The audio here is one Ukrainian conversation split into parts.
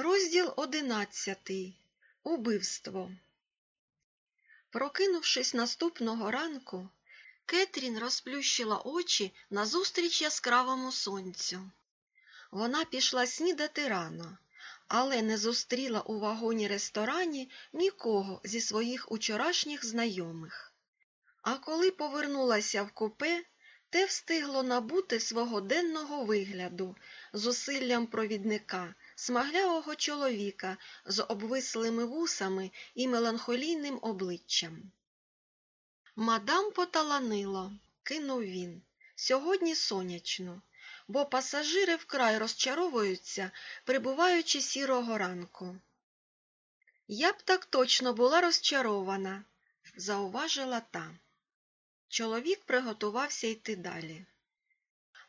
Розділ одинадцятий. Убивство. Прокинувшись наступного ранку, Кетрін розплющила очі назустріч яскравому сонцю. Вона пішла снідати рано, але не зустріла у вагоні ресторані нікого зі своїх учорашніх знайомих. А коли повернулася в купе, те встигло набути свого денного вигляду зусиллям провідника, смаглявого чоловіка з обвислими вусами і меланхолійним обличчям. Мадам поталанило, кинув він. Сьогодні сонячно, бо пасажири вкрай розчаровуються, прибуваючи сірого ранку. Я б так точно була розчарована, зауважила та. Чоловік приготувався йти далі.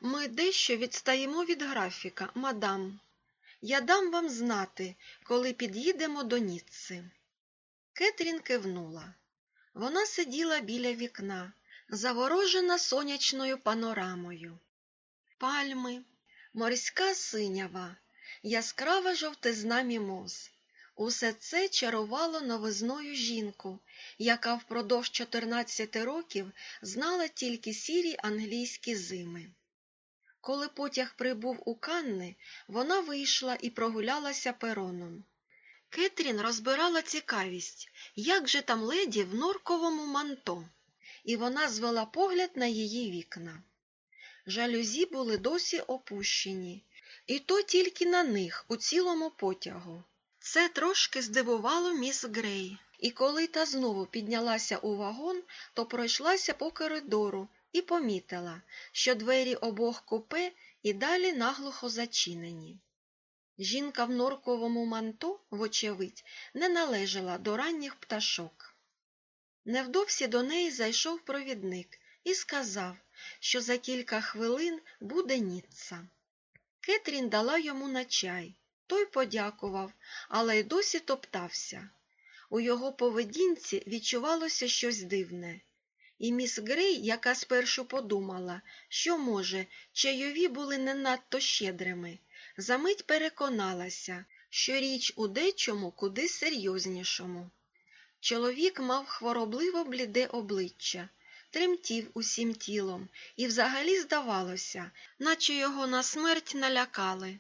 Ми дещо відстаємо від графіка, мадам. Я дам вам знати, коли під'їдемо до Ніцци. Кетрін кивнула. Вона сиділа біля вікна, заворожена сонячною панорамою. Пальми, морська синява, яскрава жовтизна мімоз. Усе це чарувало новизною жінку, яка впродовж 14 років знала тільки сірі англійські зими. Коли потяг прибув у Канни, вона вийшла і прогулялася пероном. Кетрін розбирала цікавість, як же там леді в норковому манто, і вона звела погляд на її вікна. Жалюзі були досі опущені, і то тільки на них у цілому потягу. Це трошки здивувало міс Грей, і коли та знову піднялася у вагон, то пройшлася по коридору і помітила, що двері обох купе і далі наглухо зачинені. Жінка в норковому манто, вочевидь, не належала до ранніх пташок. Невдовзі до неї зайшов провідник і сказав, що за кілька хвилин буде Ніцца. Кетрін дала йому на чай. Той подякував, але й досі топтався. У його поведінці відчувалося щось дивне. І міс Грей, яка спершу подумала, що, може, чайові були не надто щедрими, замить переконалася, що річ у дечому куди серйознішому. Чоловік мав хворобливо бліде обличчя, тремтів усім тілом, і взагалі здавалося, наче його на смерть налякали.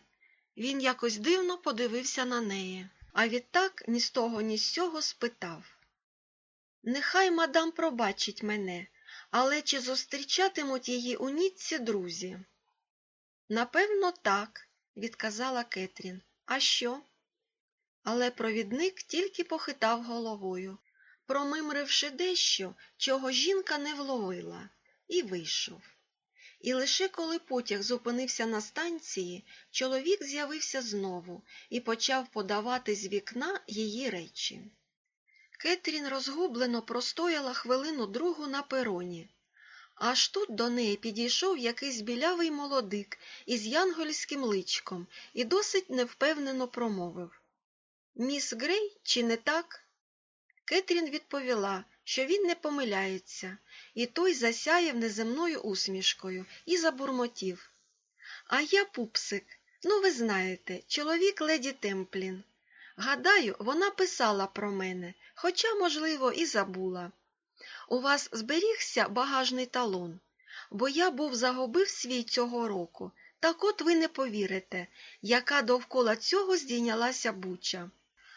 Він якось дивно подивився на неї, а відтак ні з того, ні з сього спитав Нехай мадам пробачить мене, але чи зустрічатимуть її у Ніцці друзі? Напевно, так, відказала Кетрін. А що? Але провідник тільки похитав головою, промимривши дещо, чого жінка не вловила, і вийшов. І лише коли потяг зупинився на станції, чоловік з'явився знову і почав подавати з вікна її речі. Кетрін розгублено простояла хвилину другу на пероні. Аж тут до неї підійшов якийсь білявий молодик із янгольським личком і досить невпевнено промовив Міс Грей, чи не так? Кетрін відповіла, що він не помиляється, і той засяяв неземною усмішкою і забурмотів. А я пупсик, ну ви знаєте, чоловік леді Темплін. Гадаю, вона писала про мене, хоча, можливо, і забула. У вас зберігся багажний талон, бо я був загубив свій цього року, так от ви не повірите, яка довкола цього здійнялася буча.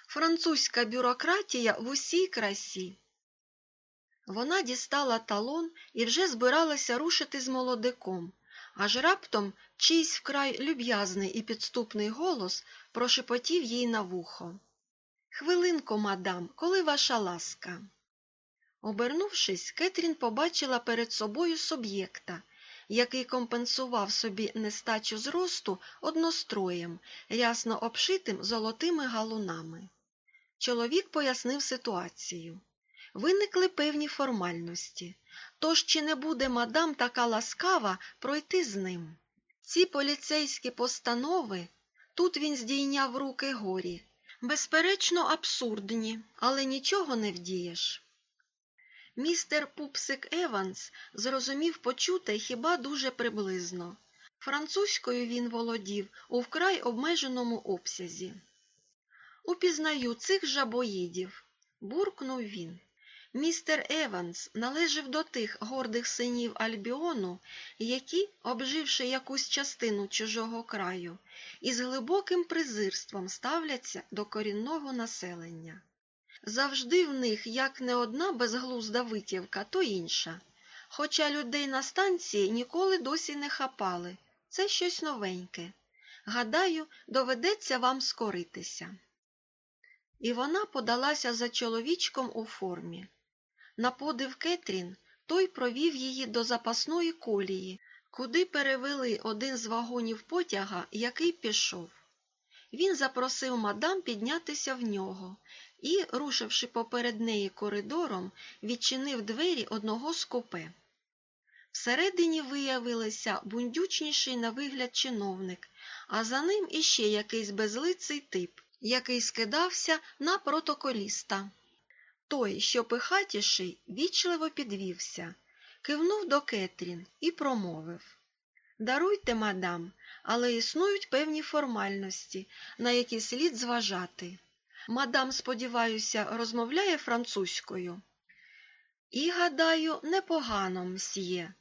Французька бюрократія в усій красі. Вона дістала талон і вже збиралася рушити з молодиком, аж раптом чийсь вкрай люб'язний і підступний голос прошепотів їй на вухо. Хвилинко, мадам, коли ваша ласка. Обернувшись, Кетрін побачила перед собою суб'єкта, який компенсував собі нестачу зросту одностроєм, рясно обшитим золотими галунами. Чоловік пояснив ситуацію. Виникли певні формальності, тож чи не буде мадам така ласкава пройти з ним? Ці поліцейські постанови тут він здійняв руки горі, безперечно, абсурдні, але нічого не вдієш. Містер Пупсик Еванс зрозумів почуте хіба дуже приблизно. Французькою він володів у вкрай обмеженому обсязі. Упізнаю цих жабоїдів, буркнув він. Містер Еванс належав до тих гордих синів Альбіону, які, обживши якусь частину чужого краю, із глибоким презирством ставляться до корінного населення. Завжди в них як не одна безглузда витівка, то інша. Хоча людей на станції ніколи досі не хапали. Це щось новеньке. Гадаю, доведеться вам скоритися. І вона подалася за чоловічком у формі. На подив Кетрін той провів її до запасної колії, куди перевели один з вагонів потяга, який пішов. Він запросив мадам піднятися в нього і, рушивши поперед неї коридором, відчинив двері одного з купе. Всередині виявилися бундючніший на вигляд чиновник, а за ним іще якийсь безлиций тип, який скидався на протоколіста. Той, що пихатіший, вічливо підвівся, кивнув до Кетрін і промовив Даруйте, мадам, але існують певні формальності, на які слід зважати. Мадам, сподіваюся, розмовляє французькою. І, гадаю, непогано, мсьє,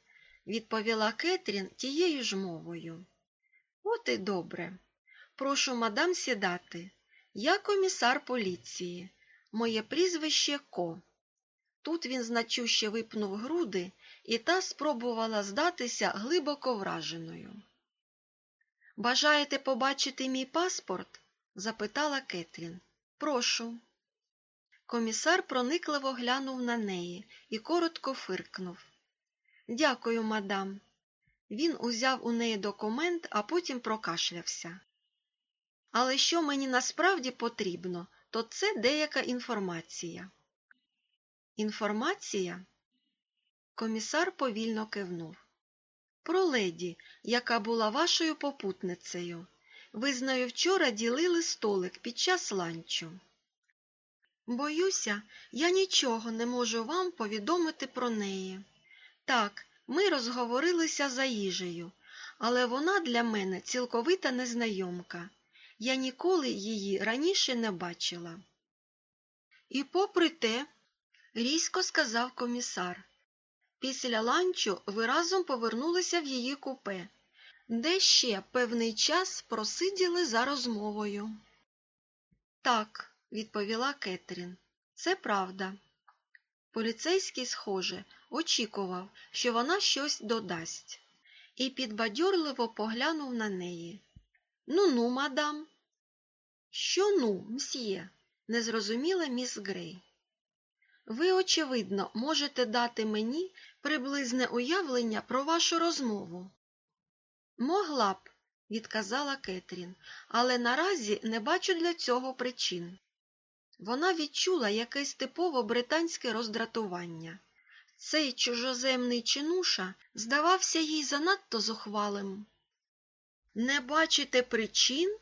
відповіла Кетрін тією ж мовою. От і добре. Прошу мадам сідати. Я комісар поліції. Моє прізвище Ко. Тут він значуще випнув груди, і та спробувала здатися глибоко враженою. Бажаєте побачити мій паспорт? запитала Кетрін. Прошу. Комісар проникливо глянув на неї і коротко фиркнув. Дякую, мадам. Він узяв у неї документ, а потім прокашлявся. Але що мені насправді потрібно, то це деяка інформація. Інформація? Комісар повільно кивнув. Про леді, яка була вашою попутницею. Ви з нею вчора ділили столик під час ланчу. Боюся, я нічого не можу вам повідомити про неї. Так, ми розговорилися за їжею, але вона для мене цілковита незнайомка. Я ніколи її раніше не бачила. І попри те, різко сказав комісар, після ланчу ви разом повернулися в її купе, де ще певний час просиділи за розмовою. Так, відповіла Кетрін, це правда. Поліцейський, схоже, очікував, що вона щось додасть, і підбадьорливо поглянув на неї. Ну ну, мадам. Що ну, мсьє? не зрозуміла міс Грей. Ви, очевидно, можете дати мені приблизне уявлення про вашу розмову. Могла б, відказала Кетрін, але наразі не бачу для цього причин. Вона відчула якесь типово британське роздратування. Цей чужоземний чинуша здавався їй занадто зухвалим. Не бачите причин?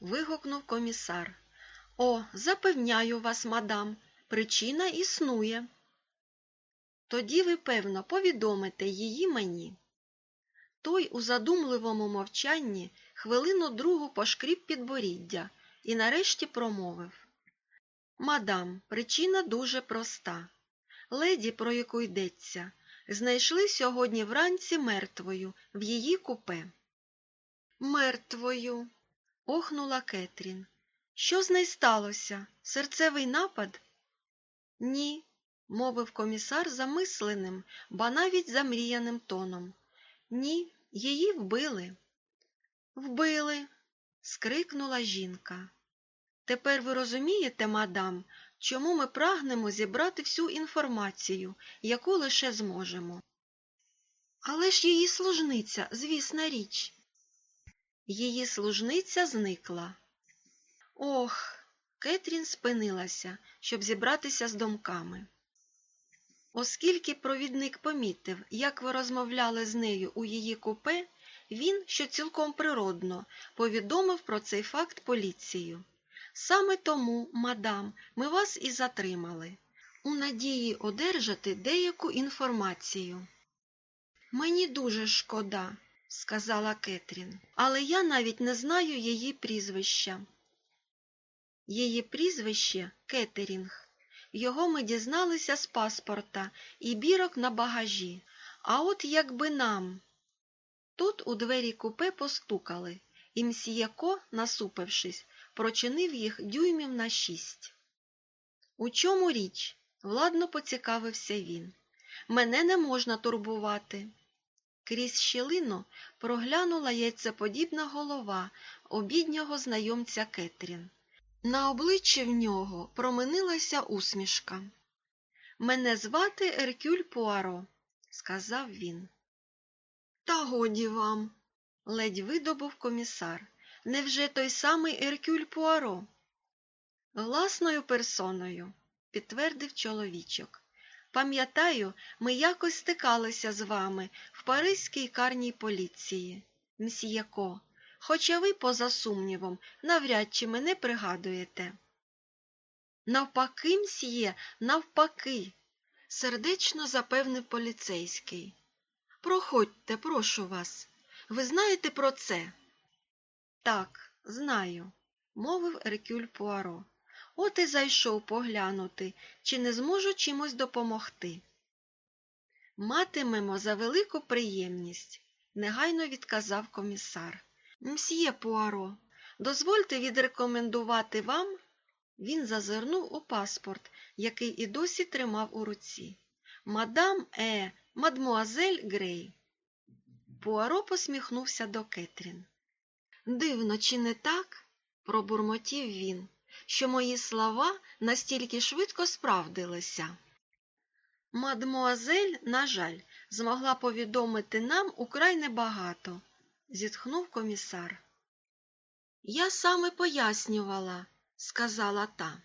Вигукнув комісар. О, запевняю вас, мадам, причина існує. Тоді ви, певно, повідомите її мені. Той у задумливому мовчанні хвилину другу пошкріб підборіддя і нарешті промовив Мадам, причина дуже проста. Леді, про яку йдеться, знайшли сьогодні вранці мертвою в її купе. Мертвою. Охнула Кетрін. Що з нею сталося? Серцевий напад? Ні, мовив комісар замисленим, ба навіть замріяним тоном. Ні, її вбили. Вбили. скрикнула жінка. Тепер ви розумієте, мадам, чому ми прагнемо зібрати всю інформацію, яку лише зможемо. Але ж її служниця, звісна річ. Її служниця зникла. Ох, Кетрін спинилася, щоб зібратися з думками. Оскільки провідник помітив, як ви розмовляли з нею у її купе, він, що цілком природно, повідомив про цей факт поліцію. Саме тому, мадам, ми вас і затримали, у надії одержати деяку інформацію. Мені дуже шкода, сказала Кетрін, але я навіть не знаю її прізвища. Її прізвище Кеттерінг. Його ми дізналися з паспорта і бірок на багажі. А от якби нам. Тут у двері купе постукали, і мсьєко, насупившись, прочинив їх дюймів на шість. У чому річ? владно поцікавився він. Мене не можна турбувати. Крізь щілину проглянула яйцеподібна голова обіднього знайомця Кетрін. На обличчі в нього променилася усмішка. Мене звати Еркюль Пуаро, сказав він. Та годі вам, ледь видобув комісар. Невже той самий Еркюль Пуаро? Власною персоною, підтвердив чоловічок. Пам'ятаю, ми якось стикалися з вами в Паризькій карній поліції, мсьєко, хоча ви, поза сумнівом, навряд чи мене пригадуєте. Навпаки, мсьє, навпаки, сердечно запевнив поліцейський. Проходьте, прошу вас. Ви знаєте про це? Так, знаю, мовив Еркюль Пуаро. От і зайшов поглянути, чи не зможу чимось допомогти. Матимемо за велику приємність, негайно відказав комісар. Мсьє Пуаро, дозвольте відрекомендувати вам. Він зазирнув у паспорт, який і досі тримав у руці. Мадам Е, мадмуазель Грей. Пуаро посміхнувся до Кетрін. Дивно, чи не так? пробурмотів він, що мої слова настільки швидко справдилися. Мадмуазель, на жаль, змогла повідомити нам украй небагато, зітхнув комісар. Я саме пояснювала, сказала та,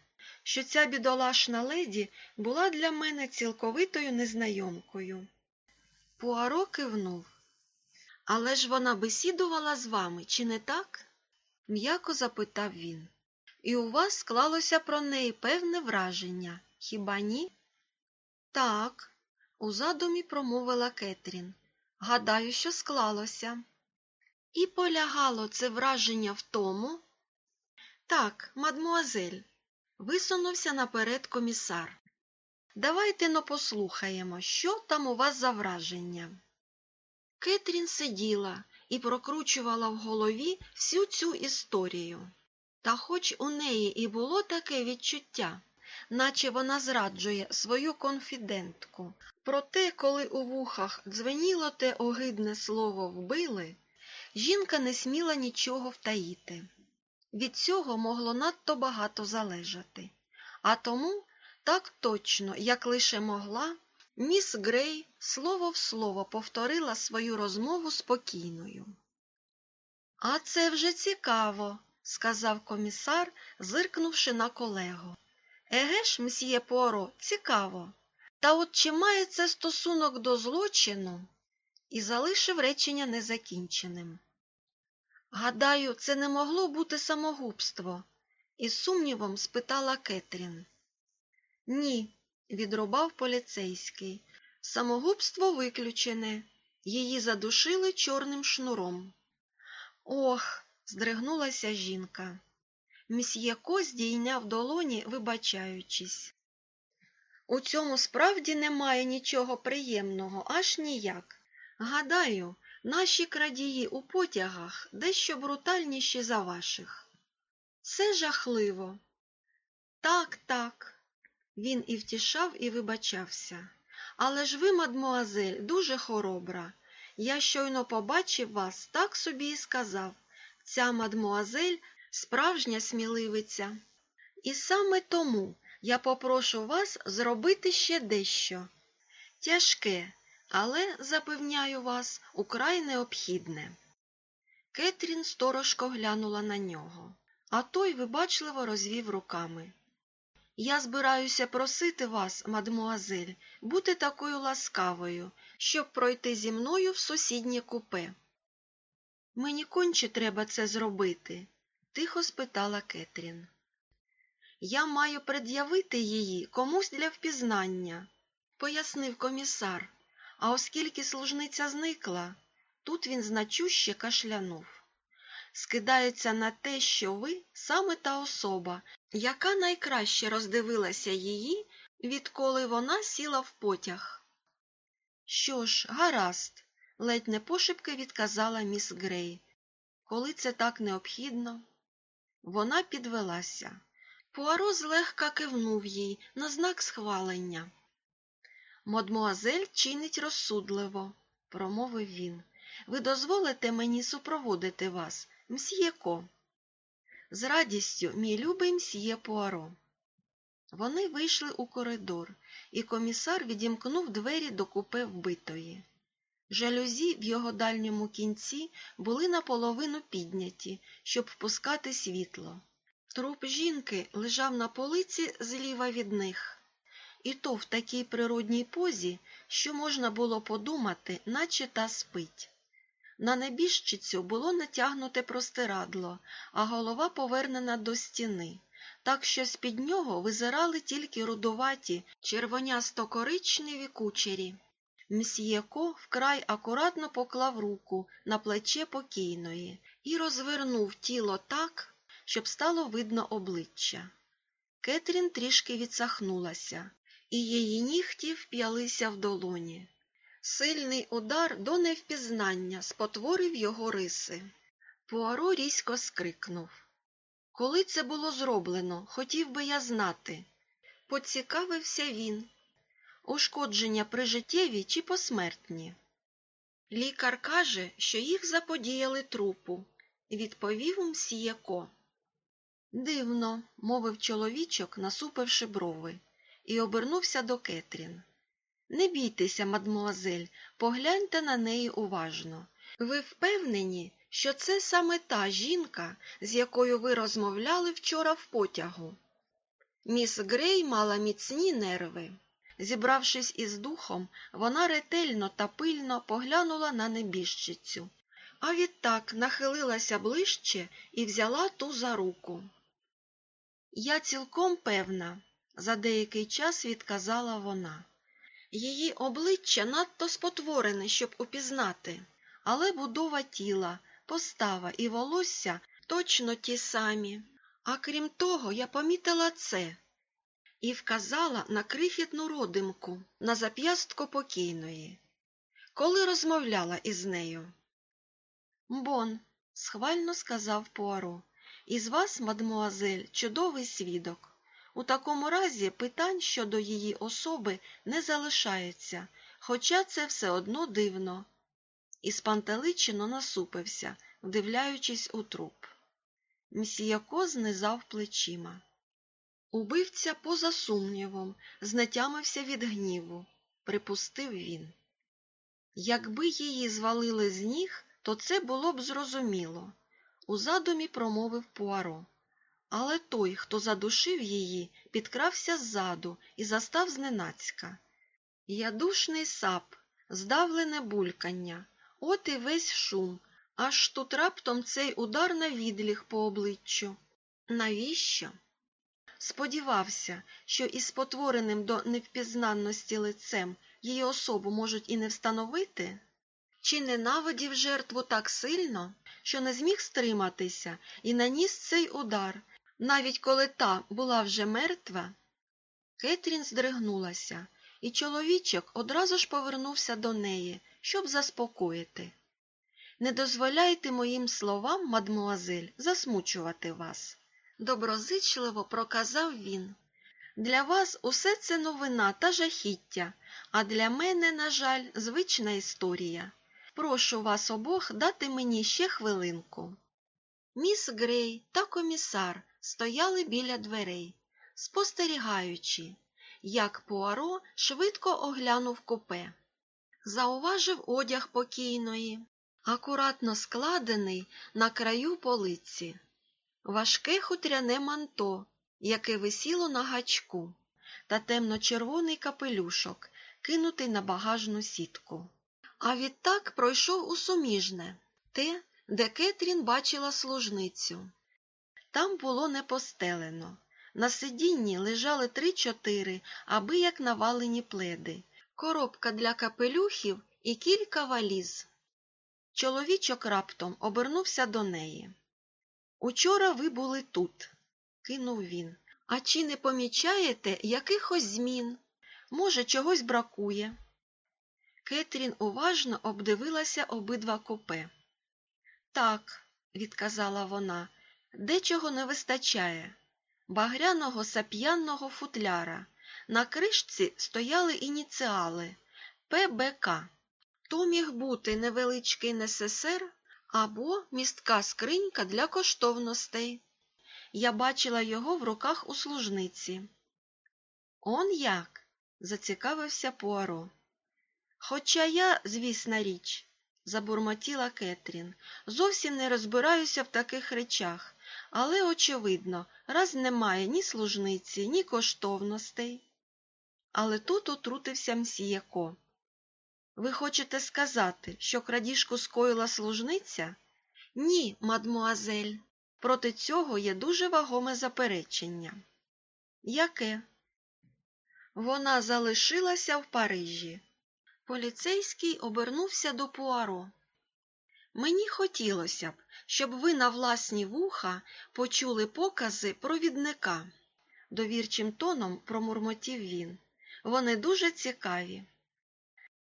що ця бідолашна леді була для мене цілковитою незнайомкою. Пуаро кивнув. Але ж вона бесідувала з вами, чи не так? м'яко запитав він. І у вас склалося про неї певне враження, хіба ні? Так, у задумі промовила Кетрін. Гадаю, що склалося. І полягало це враження в тому. Так, мадмуазель, висунувся наперед комісар. Давайте но послухаємо, що там у вас за враження. Кетрін сиділа і прокручувала в голові всю цю історію. Та хоч у неї і було таке відчуття, наче вона зраджує свою конфідентку. Проте, коли у вухах дзвеніло те огидне слово вбили, жінка не сміла нічого втаїти. Від цього могло надто багато залежати. А тому, так точно, як лише могла, міс Грей слово в слово повторила свою розмову спокійною. А це вже цікаво, сказав комісар, зиркнувши на колегу. Еге ж, мсьє Поро, цікаво. Та от чи має це стосунок до злочину? І залишив речення незакінченим. Гадаю, це не могло бути самогубство, із сумнівом спитала Кетрін. Ні, відрубав поліцейський. Самогубство виключене. Її задушили чорним шнуром. Ох, здригнулася жінка. Мсьєко здійняв долоні, вибачаючись. У цьому справді немає нічого приємного, аж ніяк. Гадаю, наші крадії у потягах дещо брутальніші за ваших. Це жахливо. Так, так. Він і втішав, і вибачався. Але ж ви, мадмуазель, дуже хоробра. Я щойно побачив вас, так собі і сказав. Ця мадмуазель справжня сміливиця. І саме тому я попрошу вас зробити ще дещо. Тяжке, але, запевняю вас, украй необхідне. Кетрін сторожко глянула на нього, а той вибачливо розвів руками. Я збираюся просити вас, мадмуазель, бути такою ласкавою, щоб пройти зі мною в сусіднє купе. Мені конче треба це зробити, тихо спитала Кетрін. Я маю пред'явити її комусь для впізнання, пояснив комісар, а оскільки служниця зникла, тут він значуще кашлянув. скидається на те, що ви саме та особа, яка найкраще роздивилася її, відколи вона сіла в потяг. Що ж, гаразд, ледь не пошепки відказала міс Грей. Коли це так необхідно, вона підвелася. Пуаро злегка кивнув їй на знак схвалення. Мадмуазель чинить розсудливо, промовив він. Ви дозволите мені супроводити вас, мсьє Ко. З радістю, мій любий мсьє Пуаро. Вони вийшли у коридор, і комісар відімкнув двері до купе вбитої. Жалюзі в його дальньому кінці були наполовину підняті, щоб впускати світло. Труп жінки лежав на полиці зліва від них, і то в такій природній позі, що можна було подумати, наче та спить. На небіжчицю було натягнуте простирадло, а голова повернена до стіни, так що з-під нього визирали тільки рудуваті, червонясто-коричневі кучері. Мсьєко вкрай акуратно поклав руку на плече покійної і розвернув тіло так, щоб стало видно обличчя. Кетрін трішки відсахнулася, і її нігті вп'ялися в долоні. Сильний удар до невпізнання спотворив його риси. Пуаро різко скрикнув. Коли це було зроблено, хотів би я знати. Поцікавився він. Ушкодження прижиттєві чи посмертні? Лікар каже, що їх заподіяли трупу, відповів мсіяко. Дивно, мовив чоловічок, насупивши брови, і обернувся до Кетрін. Не бійтеся, мадмуазель, погляньте на неї уважно. Ви впевнені, що це саме та жінка, з якою ви розмовляли вчора в потягу? Міс Грей мала міцні нерви. Зібравшись із духом, вона ретельно та пильно поглянула на небіжчицю, а відтак нахилилася ближче і взяла ту за руку. Я цілком певна, за деякий час відказала вона. Її обличчя надто спотворене, щоб упізнати, але будова тіла, постава і волосся точно ті самі. А крім того, я помітила це і вказала на крихітну родимку на зап'ястку покійної, коли розмовляла із нею. Bon, схвально сказав Пуаро, із вас, мадмуазель, чудовий свідок. У такому разі питань щодо її особи не залишається, хоча це все одно дивно. І спантеличено насупився, вдивляючись у труп. Мсьє Ко знизав плечима. Убивця, поза сумнівом, знетямився від гніву, припустив він. Якби її звалили з ніг, то це було б зрозуміло. У задумі промовив Пуаро. Але той, хто задушив її, підкрався ззаду і застав зненацька. Ядушний сап, здавлене булькання, от і весь шум, аж тут раптом цей удар на відліг по обличчю. Навіщо? Сподівався, що із спотвореним до невпізнанності лицем її особу можуть і не встановити? Чи ненавидів жертву так сильно, що не зміг стриматися і наніс цей удар, навіть коли та була вже мертва? Кетрін здригнулася, і чоловічок одразу ж повернувся до неї, щоб заспокоїти. Не дозволяйте моїм словам, мадмуазель, засмучувати вас доброзичливо проказав він. Для вас усе це новина та жахіття, а для мене, на жаль, звична історія. Прошу вас обох дати мені ще хвилинку. Міс Грей та комісар стояли біля дверей, спостерігаючи, як Пуаро швидко оглянув купе. Зауважив одяг покійної, акуратно складений на краю полиці важке хутряне манто, яке висіло на гачку, та темно-червоний капелюшок, кинутий на багажну сітку. А відтак пройшов у суміжне те, де Кетрін бачила служницю. Там було не постелено. На сидінні лежали три-чотири, аби як навалені пледи, коробка для капелюхів і кілька валіз. Чоловічок раптом обернувся до неї. Учора ви були тут, кинув він. А чи не помічаєте якихось змін? Може, чогось бракує? Кетрін уважно обдивилася обидва купе. Так, відказала вона, дечого не вистачає. Багряного сап'янного футляра. На кришці стояли ініціали ПБК. То міг бути невеличкий НССР або містка скринька для коштовностей. Я бачила його в руках у служниці. Он як? зацікавився Пуаро. Хоча я, звісна річ, забурмотіла Кетрін, зовсім не розбираюся в таких речах, але, очевидно, раз немає ні служниці, ні коштовностей. Але тут отрутився мсіяко. Ви хочете сказати, що крадіжку скоїла служниця? Ні, мадмуазель. Проти цього є дуже вагоме заперечення. Яке? Вона залишилася в Парижі. Поліцейський обернувся до Пуаро. Мені хотілося б, щоб ви на власні вуха почули покази провідника, довірчим тоном пробурмотів він. Вони дуже цікаві.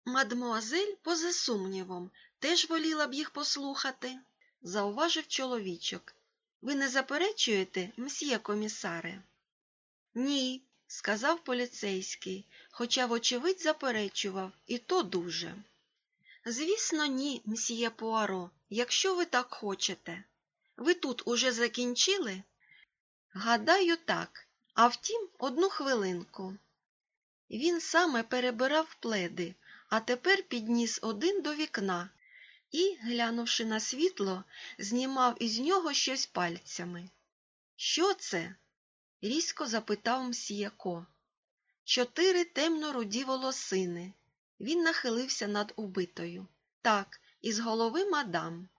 Мадмуазель, поза сумнівом, теж воліла б їх послухати, зауважив чоловічок. Ви не заперечуєте, мсьє комісаре? Ні, сказав поліцейський, хоча, вочевидь, заперечував, і то дуже. Звісно, ні, мсьє Пуаро, якщо ви так хочете. Ви тут уже закінчили? Гадаю, так, а втім, одну хвилинку. Він саме перебирав пледи, а тепер підніс один до вікна і, глянувши на світло, знімав із нього щось пальцями. Що це? різко запитав мсіяко. Чотири темно-руді волосини. Він нахилився над убитою. Так, із голови мадам.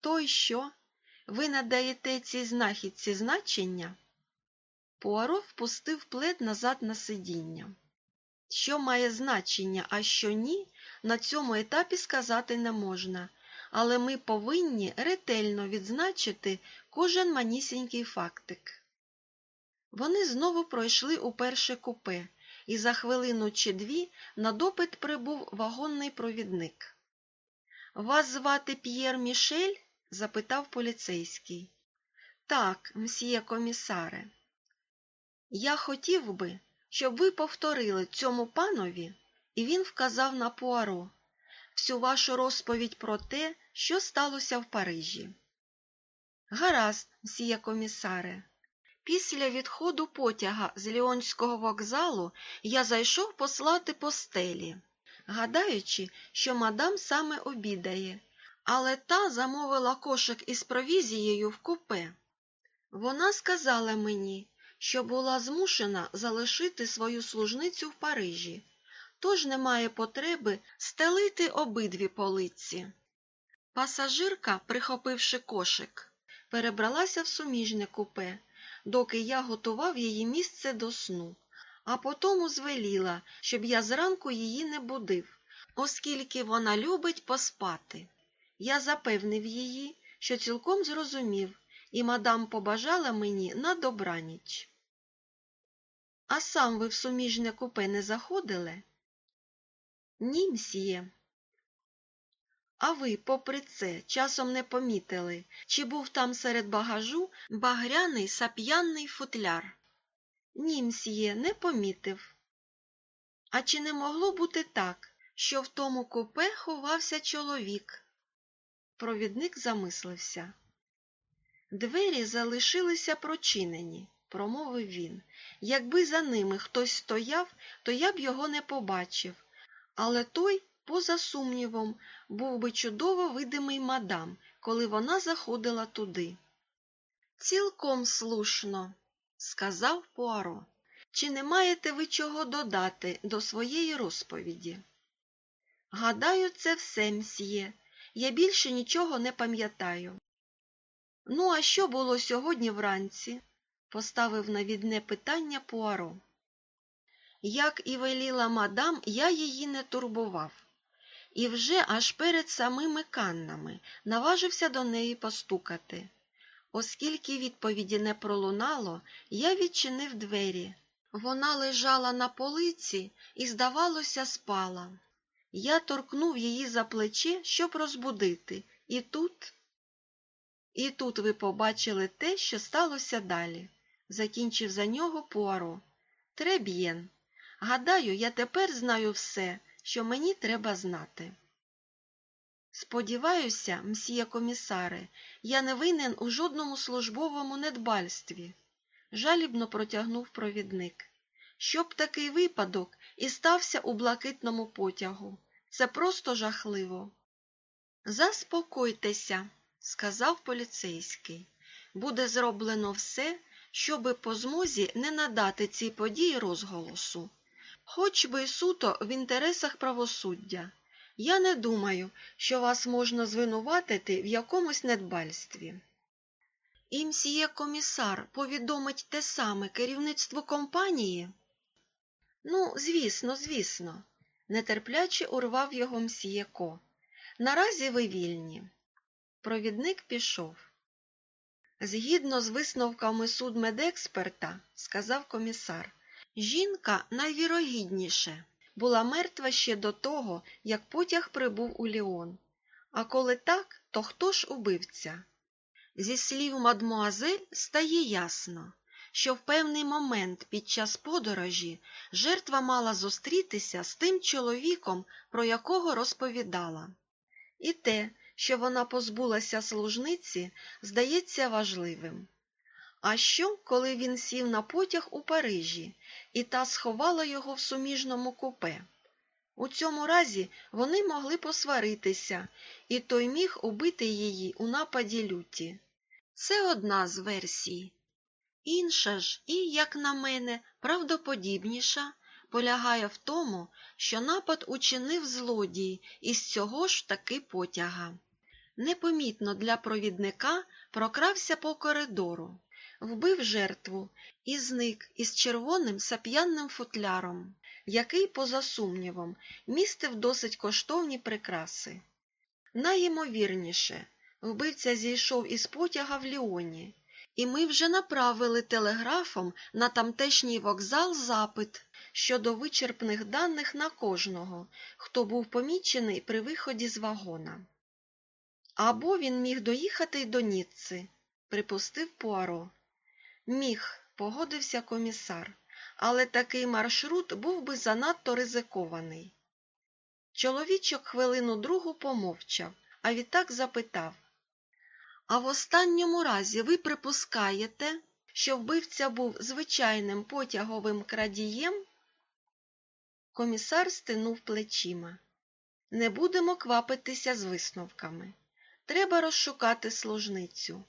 То й що? Ви надаєте цій знахідці значення? Пуаро впустив плед назад на сидіння. Що має значення, а що ні, на цьому етапі сказати не можна, але ми повинні ретельно відзначити кожен манісінький фактик. Вони знову пройшли у перше купе, і за хвилину чи дві на допит прибув вагонний провідник. Вас звати П'єр Мішель? запитав поліцейський. Так, мсьє комісаре. Я хотів би, щоб ви повторили цьому панові, і він вказав на Пуаро, всю вашу розповідь про те, що сталося в Парижі. Гаразд, мсьє комісаре. Після відходу потяга з Ліонського вокзалу я зайшов послати постелі, гадаючи, що мадам саме обідає, але та замовила кошик із провізією в купе. Вона сказала мені, що була змушена залишити свою служницю в Парижі, тож немає потреби стелити обидві полиці. Пасажирка, прихопивши кошик, перебралася в суміжне купе, доки я готував її місце до сну, а потому звеліла, щоб я зранку її не будив, оскільки вона любить поспати. Я запевнив її, що цілком зрозумів, і мадам побажала мені на добраніч. А сам ви в суміжне купе не заходили? Ні, мсьє. А ви, попри це, часом не помітили, чи був там серед багажу багряний сап'янний футляр? Ні, мсьє, не помітив. А чи не могло бути так, що в тому купе ховався чоловік? Провідник замислився. Двері залишилися прочинені, промовив він. Якби за ними хтось стояв, то я б його не побачив, але той, поза сумнівом, був би чудово видимий мадам, коли вона заходила туди. Цілком слушно, сказав Пуаро. Чи не маєте ви чого додати до своєї розповіді? Гадаю, це все, мсьє. Я більше нічого не пам'ятаю. Ну, а що було сьогодні вранці? Поставив навідне питання Пуаро. Як і веліла мадам, я її не турбував, і вже аж перед самими каннами наважився до неї постукати. Оскільки відповіді не пролунало, я відчинив двері. Вона лежала на полиці і, здавалося, спала. Я торкнув її за плече, щоб розбудити, і тут. І тут ви побачили те, що сталося далі, закінчив за нього Пуаро. Треб'єн. Гадаю, я тепер знаю все, що мені треба знати. Сподіваюся, мсьє комісаре, я не винен у жодному службовому недбальстві, жалібно протягнув провідник. Щоб такий випадок і стався у блакитному потягу. Це просто жахливо. Заспокойтеся, сказав поліцейський. Буде зроблено все, щоби по змозі не надати цій події розголосу. Хоч би суто в інтересах правосуддя. Я не думаю, що вас можна звинуватити в якомусь недбальстві. І мсьє комісар повідомить те саме керівництву компанії? Ну, звісно, звісно, нетерпляче урвав його мсьєко. Наразі ви вільні. Провідник пішов. Згідно з висновками судмедексперта, сказав комісар, жінка найвірогідніше була мертва ще до того, як потяг прибув у Ліон. А коли так, то хто ж убивця? Зі слів мадмуазель стає ясно, що в певний момент під час подорожі жертва мала зустрітися з тим чоловіком, про якого розповідала. І те, що вона позбулася служниці, здається важливим. А що, коли він сів на потяг у Парижі, і та сховала його в суміжному купе? У цьому разі вони могли посваритися, і той міг убити її у нападі люті. Це одна з версій. Інша ж, і, як на мене, правдоподібніша, полягає в тому, що напад учинив злодій із цього ж таки потяга. Непомітно для провідника прокрався по коридору, вбив жертву і зник із червоним сап'янним футляром, який, поза сумнівом, містив досить коштовні прикраси. Найімовірніше, вбивця зійшов із потяга в Ліоні, і ми вже направили телеграфом на тамтешній вокзал запит щодо вичерпних даних на кожного, хто був помічений при виході з вагона. Або він міг доїхати й до Ніцци, припустив Пуаро. Міг, погодився комісар, але такий маршрут був би занадто ризикований. Чоловічок хвилину другу помовчав, а відтак запитав А в останньому разі ви припускаєте, що вбивця був звичайним потяговим крадієм? Комісар стинув плечима. Не будемо квапитися з висновками. Треба розшукати служницю.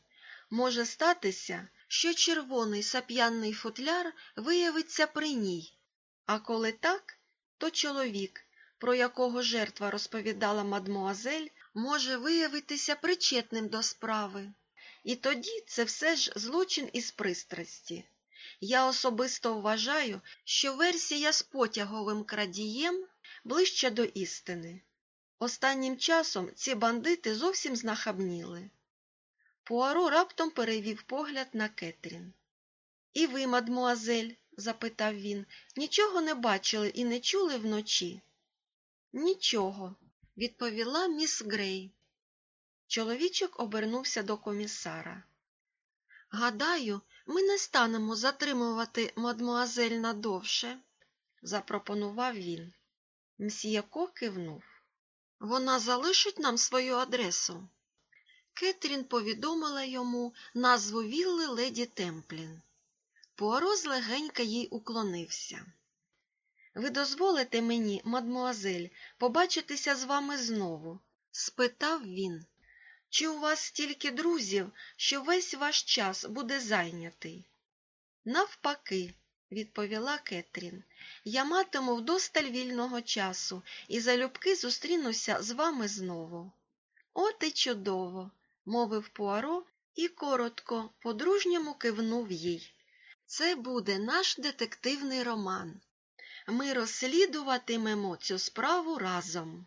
Може статися, що червоний сап'янний футляр виявиться при ній, а коли так, то чоловік, про якого жертва розповідала мадмуазель, може виявитися причетним до справи. І тоді це все ж злочин із пристрасті. Я особисто вважаю, що версія з потяговим крадієм ближче до істини. Останнім часом ці бандити зовсім знахабніли. Пуаро раптом перевів погляд на Кетрін. І ви, мадмуазель, запитав він, нічого не бачили і не чули вночі? Нічого, відповіла міс Грей. Чоловічок обернувся до комісара. Гадаю, ми не станемо затримувати мадмуазель надовше, запропонував він. Мсьє Ко кивнув. Вона залишить нам свою адресу. Кетрін повідомила йому назву вілли леді Темплін. Пуаро злегенька їй уклонився. Ви дозволите мені, мадмуазель, побачитися з вами знову? спитав він. Чи у вас стільки друзів, що весь ваш час буде зайнятий? Навпаки, відповіла Кетрін, я матиму вдосталь вільного часу і залюбки зустрінуся з вами знову. От і чудово, мовив Пуаро і коротко, по-дружньому кивнув їй. Це буде наш детективний роман. Ми розслідуватимемо цю справу разом.